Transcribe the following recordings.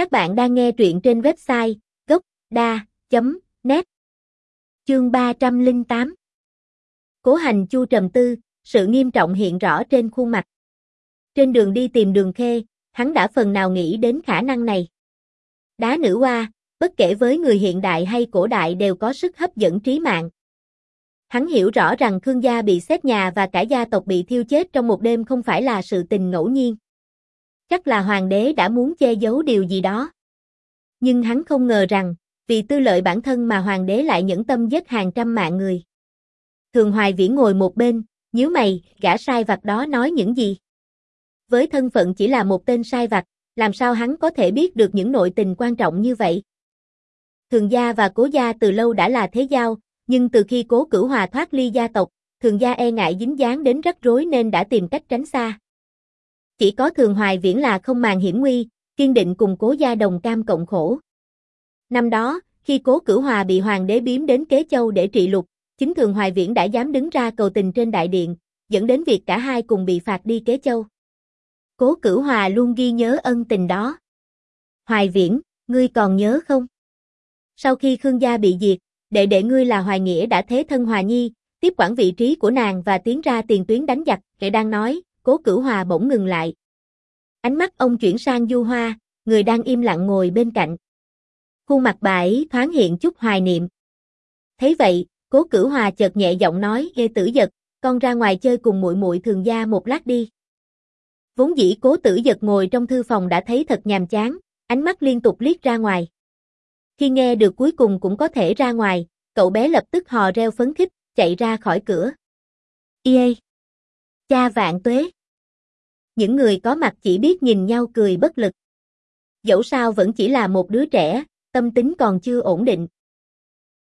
Các bạn đang nghe truyện trên website gocda.net Chương 308 Cố hành chu trầm tư, sự nghiêm trọng hiện rõ trên khuôn mặt. Trên đường đi tìm đường khê, hắn đã phần nào nghĩ đến khả năng này. Đá nữ hoa, bất kể với người hiện đại hay cổ đại đều có sức hấp dẫn trí mạng. Hắn hiểu rõ rằng Khương gia bị xét nhà và cả gia tộc bị thiêu chết trong một đêm không phải là sự tình ngẫu nhiên. Chắc là hoàng đế đã muốn che giấu điều gì đó. Nhưng hắn không ngờ rằng, vì tư lợi bản thân mà hoàng đế lại nhẫn tâm giết hàng trăm mạng người. Thường Hoài Viễn ngồi một bên, nhíu mày, gã sai vặt đó nói những gì? Với thân phận chỉ là một tên sai vặt, làm sao hắn có thể biết được những nội tình quan trọng như vậy? Thường gia và cố gia từ lâu đã là thế giao, nhưng từ khi cố cửu hòa thoát ly gia tộc, thường gia e ngại dính dáng đến rắc rối nên đã tìm cách tránh xa. Chỉ có thường hoài viễn là không màng hiểm nguy, kiên định cùng cố gia đồng cam cộng khổ. Năm đó, khi cố cửu hòa bị hoàng đế biếm đến kế châu để trị lục, chính thường hoài viễn đã dám đứng ra cầu tình trên đại điện, dẫn đến việc cả hai cùng bị phạt đi kế châu. Cố cửu hòa luôn ghi nhớ ân tình đó. Hoài viễn, ngươi còn nhớ không? Sau khi Khương gia bị diệt, đệ đệ ngươi là Hoài Nghĩa đã thế thân Hòa Nhi, tiếp quản vị trí của nàng và tiến ra tiền tuyến đánh giặc, kẻ đang nói, cố cửu hòa bỗng ngừng lại. Ánh mắt ông chuyển sang Du Hoa, người đang im lặng ngồi bên cạnh. Khuôn mặt bà ấy thoáng hiện chút hoài niệm. Thấy vậy, cố cửu hòa chợt nhẹ giọng nói, Ê tử giật, con ra ngoài chơi cùng muội muội thường gia một lát đi. Vốn dĩ cố tử giật ngồi trong thư phòng đã thấy thật nhàm chán, ánh mắt liên tục liếc ra ngoài. Khi nghe được cuối cùng cũng có thể ra ngoài, cậu bé lập tức hò reo phấn khích, chạy ra khỏi cửa. Yê! Cha vạn tuế! Những người có mặt chỉ biết nhìn nhau cười bất lực. Dẫu sao vẫn chỉ là một đứa trẻ, tâm tính còn chưa ổn định.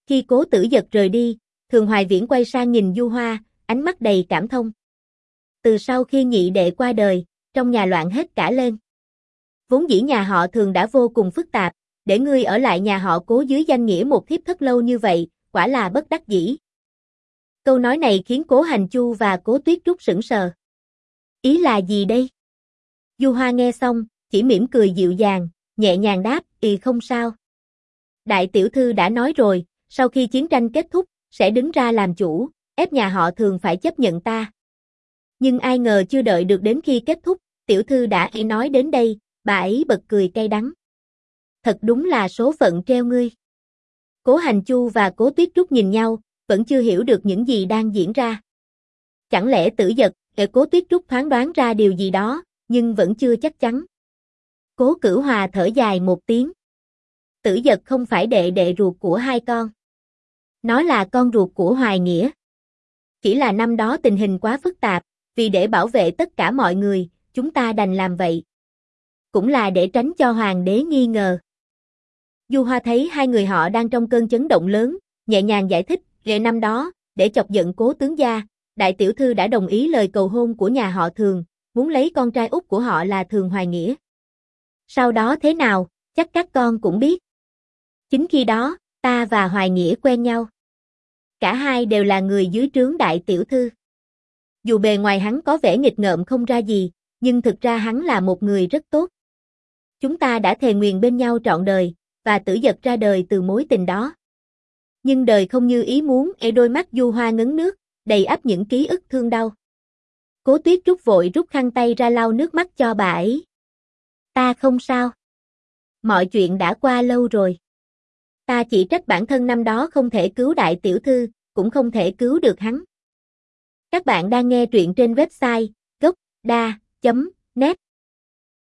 Khi cố tử giật rời đi, Thường Hoài Viễn quay sang nhìn Du Hoa, ánh mắt đầy cảm thông. Từ sau khi nhị đệ qua đời, trong nhà loạn hết cả lên. Vốn dĩ nhà họ thường đã vô cùng phức tạp, để ngươi ở lại nhà họ cố dưới danh nghĩa một thiếp thất lâu như vậy, quả là bất đắc dĩ. Câu nói này khiến cố hành chu và cố tuyết trúc sững sờ. Ý là gì đây? Du Hoa nghe xong, chỉ mỉm cười dịu dàng, nhẹ nhàng đáp, y không sao. Đại tiểu thư đã nói rồi, sau khi chiến tranh kết thúc, sẽ đứng ra làm chủ, ép nhà họ thường phải chấp nhận ta. Nhưng ai ngờ chưa đợi được đến khi kết thúc, tiểu thư đã ý nói đến đây, bà ấy bật cười cay đắng thật đúng là số phận treo ngươi. Cố Hành Chu và Cố Tuyết Trúc nhìn nhau, vẫn chưa hiểu được những gì đang diễn ra. Chẳng lẽ tử giật, để Cố Tuyết Trúc thoáng đoán ra điều gì đó, nhưng vẫn chưa chắc chắn. Cố Cửu Hòa thở dài một tiếng. Tử giật không phải đệ đệ ruột của hai con. Nó là con ruột của Hoài Nghĩa. Chỉ là năm đó tình hình quá phức tạp, vì để bảo vệ tất cả mọi người, chúng ta đành làm vậy. Cũng là để tránh cho hoàng đế nghi ngờ. Du Hoa thấy hai người họ đang trong cơn chấn động lớn, nhẹ nhàng giải thích, về năm đó, để chọc giận cố tướng gia, đại tiểu thư đã đồng ý lời cầu hôn của nhà họ Thường, muốn lấy con trai út của họ là Thường Hoài Nghĩa. Sau đó thế nào, chắc các con cũng biết. Chính khi đó, ta và Hoài Nghĩa quen nhau. Cả hai đều là người dưới trướng đại tiểu thư. Dù bề ngoài hắn có vẻ nghịch ngợm không ra gì, nhưng thực ra hắn là một người rất tốt. Chúng ta đã thề nguyền bên nhau trọn đời, và tử giật ra đời từ mối tình đó. Nhưng đời không như ý muốn, e đôi mắt du hoa ngấn nước, đầy ắp những ký ức thương đau. Cố tuyết rút vội rút khăn tay ra lau nước mắt cho bà ấy. Ta không sao. Mọi chuyện đã qua lâu rồi. Ta chỉ trách bản thân năm đó không thể cứu đại tiểu thư, cũng không thể cứu được hắn. Các bạn đang nghe truyện trên website gocda.net